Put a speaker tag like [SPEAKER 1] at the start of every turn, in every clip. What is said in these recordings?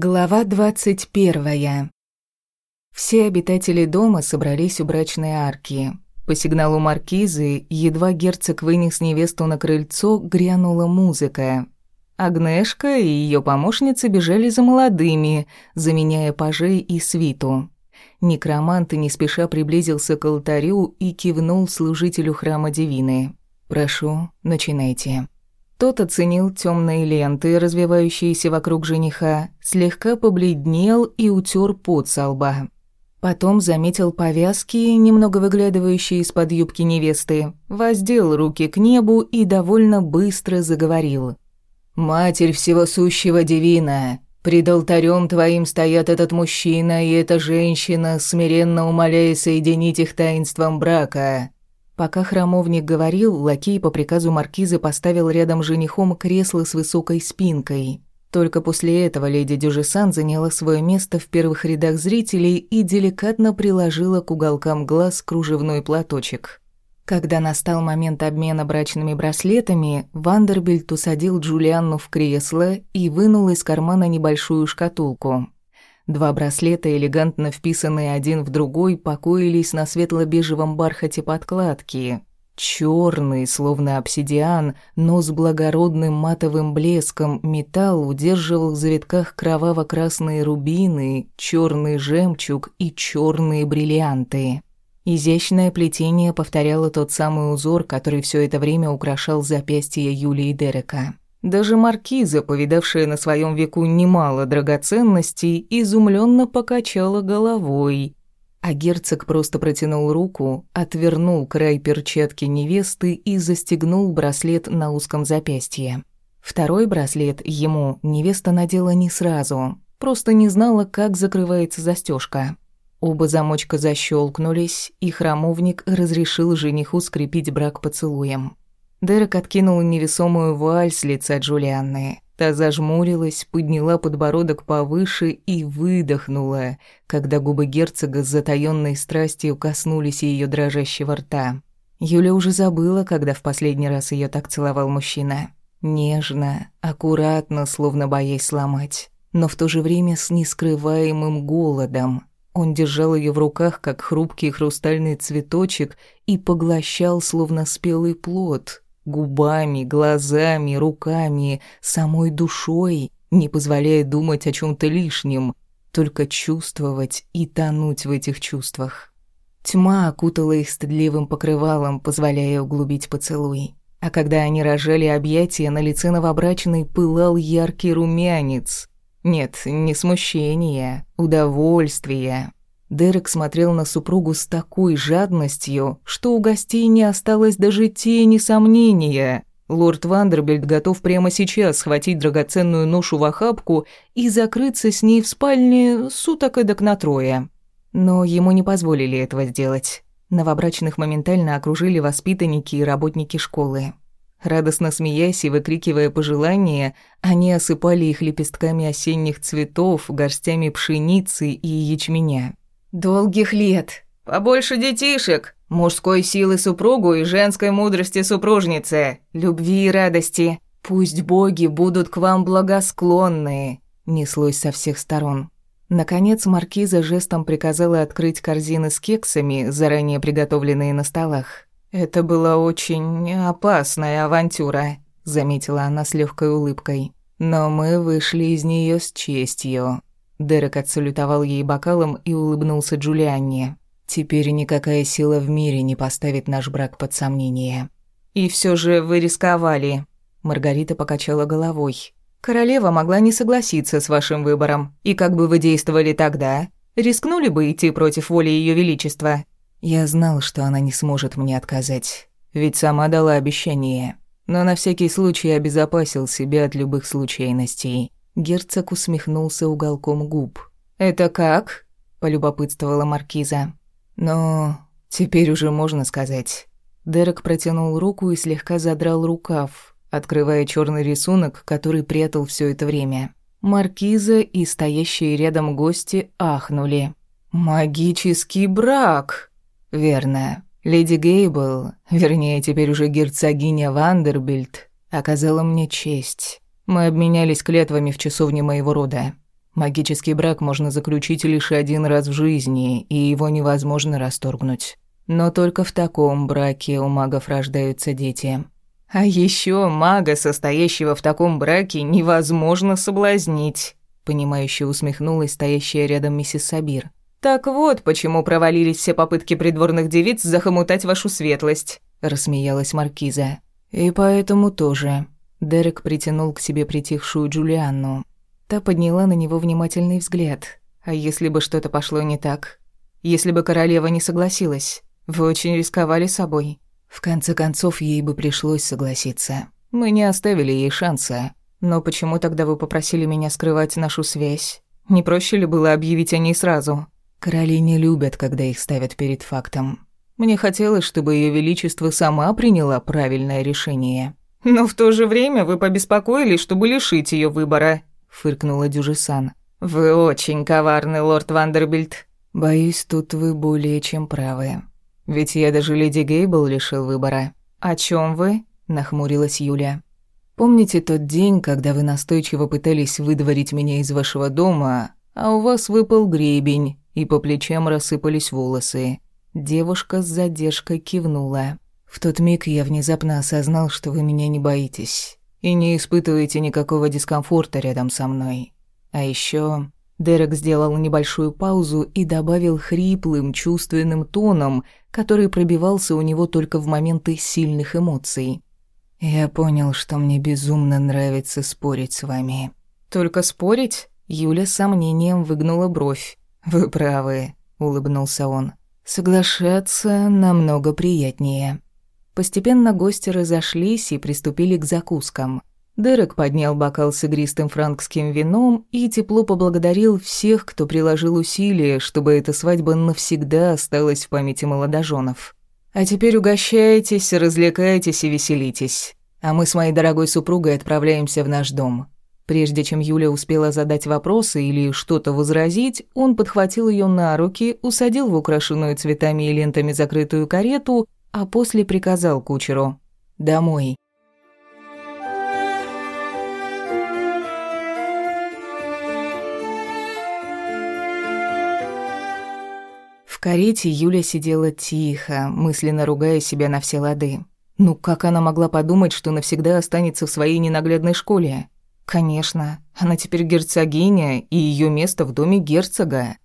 [SPEAKER 1] Глава двадцать первая. Все обитатели дома собрались у брачной арки. По сигналу маркизы, едва герцог вынес невесту на крыльцо, грянула музыка. Агнешка и ее помощницы бежали за молодыми, заменяя пажей и свиту. Некромант не спеша приблизился к алтарю и кивнул служителю храма Дивины. «Прошу, начинайте». Тот оценил темные ленты, развивающиеся вокруг жениха, слегка побледнел и утер пот со лба. Потом заметил повязки, немного выглядывающие из-под юбки невесты, воздел руки к небу и довольно быстро заговорил. «Матерь всего сущего Дивина, пред алтарем твоим стоят этот мужчина и эта женщина, смиренно умоляя соединить их таинством брака. Пока храмовник говорил, лакей по приказу маркизы поставил рядом с женихом кресло с высокой спинкой. Только после этого леди Дюжесан заняла свое место в первых рядах зрителей и деликатно приложила к уголкам глаз кружевной платочек. Когда настал момент обмена брачными браслетами, Вандербильт усадил Джулианну в кресло и вынул из кармана небольшую шкатулку. Два браслета, элегантно вписанные один в другой, покоились на светло-бежевом бархате подкладки. Черный, словно обсидиан, но с благородным матовым блеском, металл удерживал в завитках кроваво-красные рубины, черный жемчуг и черные бриллианты. Изящное плетение повторяло тот самый узор, который все это время украшал запястье Юлии Дерека. Даже маркиза, повидавшая на своем веку немало драгоценностей, изумленно покачала головой. А герцог просто протянул руку, отвернул край перчатки невесты и застегнул браслет на узком запястье. Второй браслет ему невеста надела не сразу, просто не знала, как закрывается застежка. Оба замочка защелкнулись, и храмовник разрешил жениху скрепить брак поцелуем. Дерек откинул невесомую вуаль с лица Джулианны. Та зажмурилась, подняла подбородок повыше и выдохнула, когда губы герцога с затаённой страстью коснулись ее дрожащего рта. Юля уже забыла, когда в последний раз ее так целовал мужчина. Нежно, аккуратно, словно боясь сломать, но в то же время с нескрываемым голодом. Он держал ее в руках, как хрупкий хрустальный цветочек, и поглощал, словно спелый плод, губами, глазами, руками, самой душой, не позволяя думать о чем то лишнем, только чувствовать и тонуть в этих чувствах. Тьма окутала их стыдливым покрывалом, позволяя углубить поцелуй. А когда они рожали объятия, на лице новобрачной пылал яркий румянец. Нет, не смущение, удовольствие. Дерек смотрел на супругу с такой жадностью, что у гостей не осталось даже тени сомнения. Лорд Вандербильд готов прямо сейчас схватить драгоценную ношу в охапку и закрыться с ней в спальне суток эдак на трое. Но ему не позволили этого сделать. Новобрачных моментально окружили воспитанники и работники школы. Радостно смеясь и выкрикивая пожелания, они осыпали их лепестками осенних цветов, горстями пшеницы и ячменя. Долгих лет. Побольше детишек. Мужской силы супругу и женской мудрости супружницы. Любви и радости. Пусть боги будут к вам благосклонны. Неслось со всех сторон. Наконец маркиза жестом приказала открыть корзины с кексами, заранее приготовленные на столах. «Это была очень опасная авантюра», — заметила она с легкой улыбкой. «Но мы вышли из нее с честью. Дерек отсалютовал ей бокалом и улыбнулся Джулианне. «Теперь никакая сила в мире не поставит наш брак под сомнение». «И все же вы рисковали», — Маргарита покачала головой. «Королева могла не согласиться с вашим выбором. И как бы вы действовали тогда? Рискнули бы идти против воли Ее Величества?» «Я знал, что она не сможет мне отказать. Ведь сама дала обещание. Но на всякий случай обезопасил себя от любых случайностей». Герцог усмехнулся уголком губ. «Это как?» – полюбопытствовала маркиза. «Но теперь уже можно сказать». Дерек протянул руку и слегка задрал рукав, открывая черный рисунок, который прятал все это время. Маркиза и стоящие рядом гости ахнули. «Магический брак!» «Верно. Леди Гейбл, вернее, теперь уже герцогиня Вандербильд, оказала мне честь. Мы обменялись клятвами в часовне моего рода. Магический брак можно заключить лишь один раз в жизни, и его невозможно расторгнуть. Но только в таком браке у магов рождаются дети. А еще мага, состоящего в таком браке, невозможно соблазнить, понимающе усмехнулась стоящая рядом миссис Сабир. Так вот, почему провалились все попытки придворных девиц захомутать вашу светлость, рассмеялась маркиза. И поэтому тоже. Дерек притянул к себе притихшую Джулианну. Та подняла на него внимательный взгляд. А если бы что-то пошло не так? Если бы королева не согласилась? Вы очень рисковали собой. В конце концов, ей бы пришлось согласиться. Мы не оставили ей шанса. Но почему тогда вы попросили меня скрывать нашу связь? Не проще ли было объявить о ней сразу? Короли не любят, когда их ставят перед фактом. Мне хотелось, чтобы Ее Величество сама приняла правильное решение. Но в то же время вы побеспокоились, чтобы лишить ее выбора фыркнула Дюжесан. Вы очень коварный, лорд Вандербильд. Боюсь, тут вы более чем правы. Ведь я даже леди Гейбл лишил выбора. О чем вы? нахмурилась Юля. Помните тот день, когда вы настойчиво пытались выдворить меня из вашего дома, а у вас выпал гребень, и по плечам рассыпались волосы? Девушка с задержкой кивнула. В тот миг я внезапно осознал, что вы меня не боитесь и не испытываете никакого дискомфорта рядом со мной. А еще Дерек сделал небольшую паузу и добавил хриплым, чувственным тоном, который пробивался у него только в моменты сильных эмоций. «Я понял, что мне безумно нравится спорить с вами». «Только спорить?» Юля с сомнением выгнула бровь. «Вы правы», — улыбнулся он. «Соглашаться намного приятнее». Постепенно гости разошлись и приступили к закускам. Дерек поднял бокал с игристым франкским вином и тепло поблагодарил всех, кто приложил усилия, чтобы эта свадьба навсегда осталась в памяти молодоженов. «А теперь угощайтесь, развлекайтесь и веселитесь. А мы с моей дорогой супругой отправляемся в наш дом». Прежде чем Юля успела задать вопросы или что-то возразить, он подхватил ее на руки, усадил в украшенную цветами и лентами закрытую карету а после приказал кучеру «Домой». В карете Юля сидела тихо, мысленно ругая себя на все лады. Ну как она могла подумать, что навсегда останется в своей ненаглядной школе? Конечно, она теперь герцогиня, и ее место в доме герцога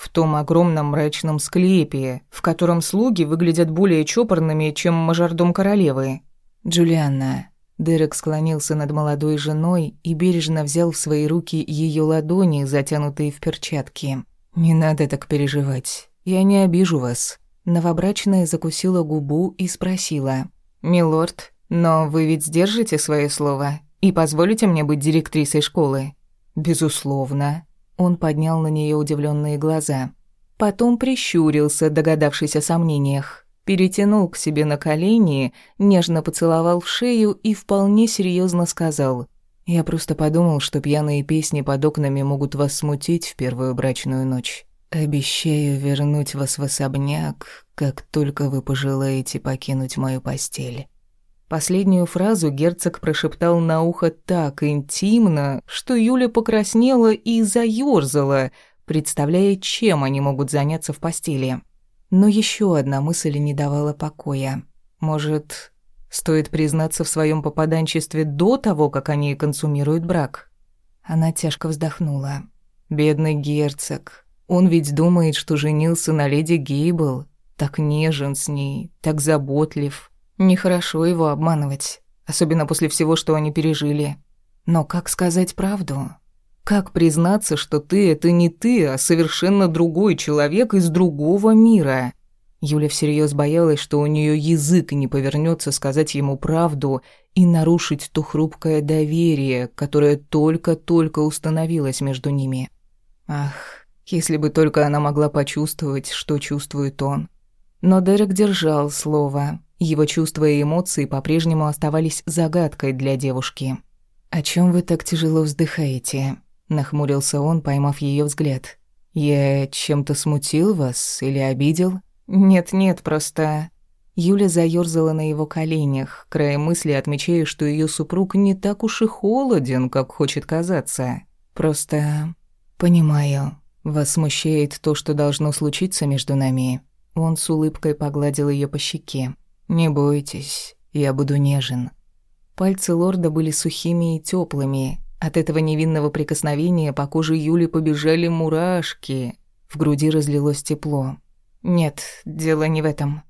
[SPEAKER 1] в том огромном мрачном склепе, в котором слуги выглядят более чопорными, чем мажордом королевы. Джулианна. Дерек склонился над молодой женой и бережно взял в свои руки ее ладони, затянутые в перчатки. «Не надо так переживать. Я не обижу вас». Новобрачная закусила губу и спросила. «Милорд, но вы ведь сдержите свое слово и позволите мне быть директрисой школы?» «Безусловно», он поднял на нее удивленные глаза. Потом прищурился, догадавшись о сомнениях. Перетянул к себе на колени, нежно поцеловал в шею и вполне серьезно сказал. «Я просто подумал, что пьяные песни под окнами могут вас смутить в первую брачную ночь. Обещаю вернуть вас в особняк, как только вы пожелаете покинуть мою постель». Последнюю фразу герцог прошептал на ухо так интимно, что Юля покраснела и заёрзала, представляя, чем они могут заняться в постели. Но еще одна мысль не давала покоя. Может, стоит признаться в своем попаданчестве до того, как они консумируют брак? Она тяжко вздохнула. Бедный герцог. Он ведь думает, что женился на леди Гейбл. Так нежен с ней, так заботлив. Нехорошо его обманывать, особенно после всего, что они пережили. Но как сказать правду? Как признаться, что ты — это не ты, а совершенно другой человек из другого мира? Юля всерьез боялась, что у нее язык не повернется сказать ему правду и нарушить то хрупкое доверие, которое только-только установилось между ними. Ах, если бы только она могла почувствовать, что чувствует он. Но Дерек держал слово, его чувства и эмоции по-прежнему оставались загадкой для девушки. «О чем вы так тяжело вздыхаете?» – нахмурился он, поймав ее взгляд. «Я чем-то смутил вас или обидел?» «Нет-нет, просто...» Юля заёрзала на его коленях, краем мысли отмечая, что ее супруг не так уж и холоден, как хочет казаться. Просто «Понимаю. Вас смущает то, что должно случиться между нами». Он с улыбкой погладил ее по щеке. «Не бойтесь, я буду нежен». Пальцы лорда были сухими и теплыми. От этого невинного прикосновения по коже Юли побежали мурашки. В груди разлилось тепло. «Нет, дело не в этом».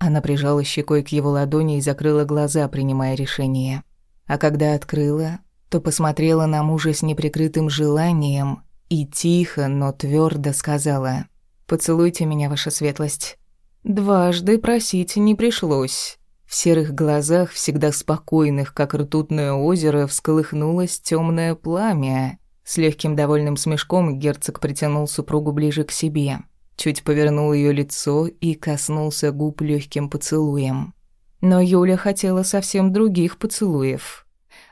[SPEAKER 1] Она прижала щекой к его ладони и закрыла глаза, принимая решение. А когда открыла, то посмотрела на мужа с неприкрытым желанием и тихо, но твердо сказала «Поцелуйте меня, ваша светлость». Дважды просить не пришлось. В серых глазах, всегда спокойных, как ртутное озеро, всколыхнулось темное пламя. С легким довольным смешком герцог притянул супругу ближе к себе, чуть повернул ее лицо и коснулся губ легким поцелуем. Но Юля хотела совсем других поцелуев.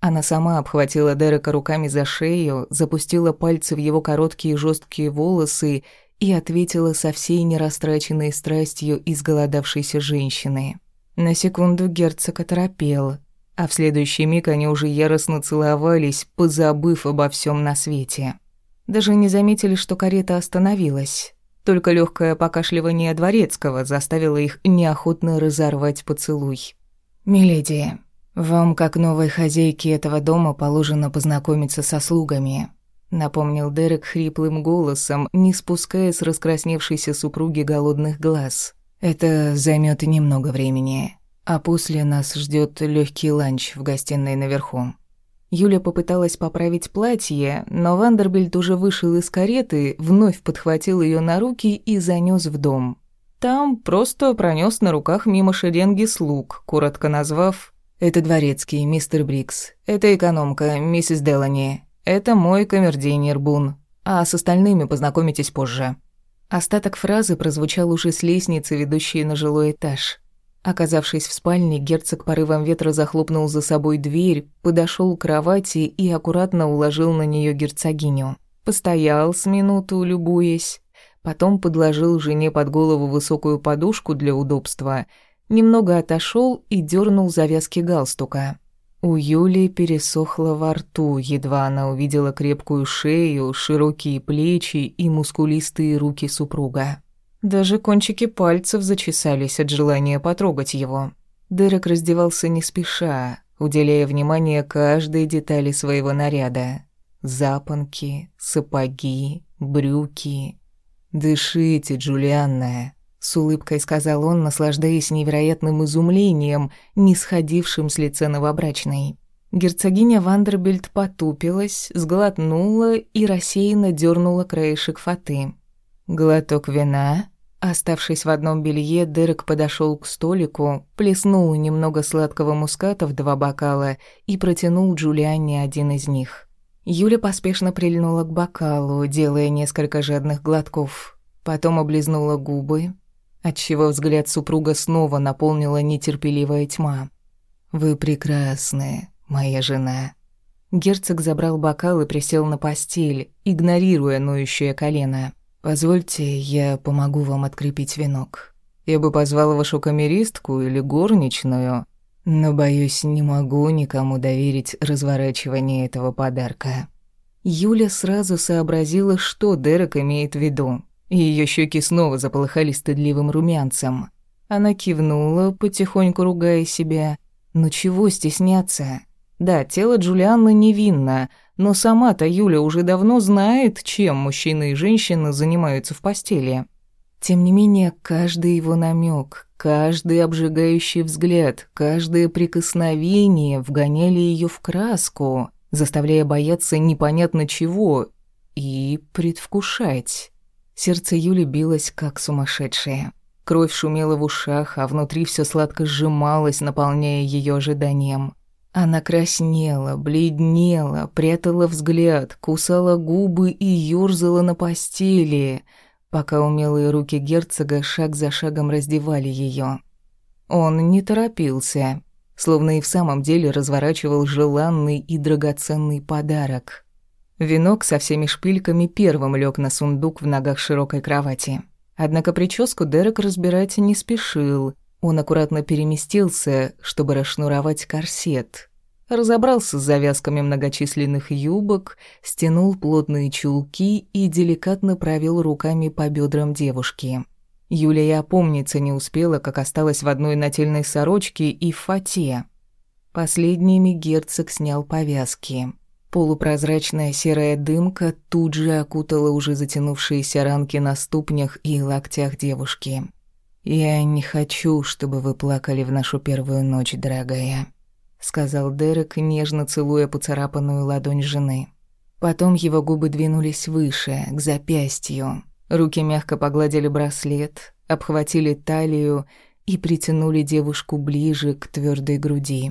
[SPEAKER 1] Она сама обхватила Дерека руками за шею, запустила пальцы в его короткие жесткие волосы и ответила со всей нерастраченной страстью изголодавшейся женщины. На секунду герцог оторопел, а в следующий миг они уже яростно целовались, позабыв обо всем на свете. Даже не заметили, что карета остановилась. Только легкое покашливание дворецкого заставило их неохотно разорвать поцелуй. «Миледи, вам, как новой хозяйке этого дома, положено познакомиться со слугами», напомнил Дерек хриплым голосом, не спуская с раскрасневшейся супруги голодных глаз. «Это займет немного времени, а после нас ждет легкий ланч в гостиной наверху». Юля попыталась поправить платье, но Вандербильт уже вышел из кареты, вновь подхватил ее на руки и занес в дом. Там просто пронес на руках мимо шеренги слуг, коротко назвав «Это дворецкий, мистер Брикс. Это экономка, миссис Делани. Это мой камердинер Бун. А с остальными познакомитесь позже». Остаток фразы прозвучал уже с лестницы, ведущей на жилой этаж. Оказавшись в спальне, герцог порывом ветра захлопнул за собой дверь, подошел к кровати и аккуратно уложил на нее герцогиню. Постоял с минуту, любуясь. Потом подложил жене под голову высокую подушку для удобства, немного отошел и дернул завязки галстука. У Юли пересохло во рту, едва она увидела крепкую шею, широкие плечи и мускулистые руки супруга. Даже кончики пальцев зачесались от желания потрогать его. Дерек раздевался не спеша, уделяя внимание каждой детали своего наряда. Запонки, сапоги, брюки. «Дышите, Джулианна», — с улыбкой сказал он, наслаждаясь невероятным изумлением, не сходившим с лица новобрачной. Герцогиня Вандербильд потупилась, сглотнула и рассеянно дернула краешек фаты. «Глоток вина?» Оставшись в одном белье, Дерек подошел к столику, плеснул немного сладкого муската в два бокала и протянул Джулианне один из них. Юля поспешно прильнула к бокалу, делая несколько жадных глотков. Потом облизнула губы, отчего взгляд супруга снова наполнила нетерпеливая тьма. «Вы прекрасны, моя жена». Герцог забрал бокал и присел на постель, игнорируя ноющее колено. «Позвольте, я помогу вам открепить венок. Я бы позвала вашу камеристку или горничную, но, боюсь, не могу никому доверить разворачивание этого подарка». Юля сразу сообразила, что Дерек имеет в виду. Ее щеки снова заполыхали стыдливым румянцем. Она кивнула, потихоньку ругая себя. «Ну чего стесняться?» Да, тело Джулианны невинно, но сама-то Юля уже давно знает, чем мужчины и женщины занимаются в постели. Тем не менее, каждый его намек, каждый обжигающий взгляд, каждое прикосновение вгоняли ее в краску, заставляя бояться непонятно чего и предвкушать. Сердце Юли билось как сумасшедшее. Кровь шумела в ушах, а внутри все сладко сжималось, наполняя ее ожиданием. Она краснела, бледнела, прятала взгляд, кусала губы и ёрзала на постели, пока умелые руки герцога шаг за шагом раздевали ее. Он не торопился, словно и в самом деле разворачивал желанный и драгоценный подарок. Венок со всеми шпильками первым лег на сундук в ногах широкой кровати. Однако прическу Дерек разбирать не спешил — он аккуратно переместился, чтобы расшнуровать корсет. разобрался с завязками многочисленных юбок, стянул плотные чулки и деликатно провел руками по бедрам девушки. Юлия и опомниться не успела, как осталась в одной нательной сорочке и в фате. Последними герцог снял повязки. Полупрозрачная серая дымка тут же окутала уже затянувшиеся ранки на ступнях и локтях девушки. «Я не хочу, чтобы вы плакали в нашу первую ночь, дорогая», сказал Дерек, нежно целуя поцарапанную ладонь жены. Потом его губы двинулись выше, к запястью. Руки мягко погладили браслет, обхватили талию и притянули девушку ближе к твердой груди.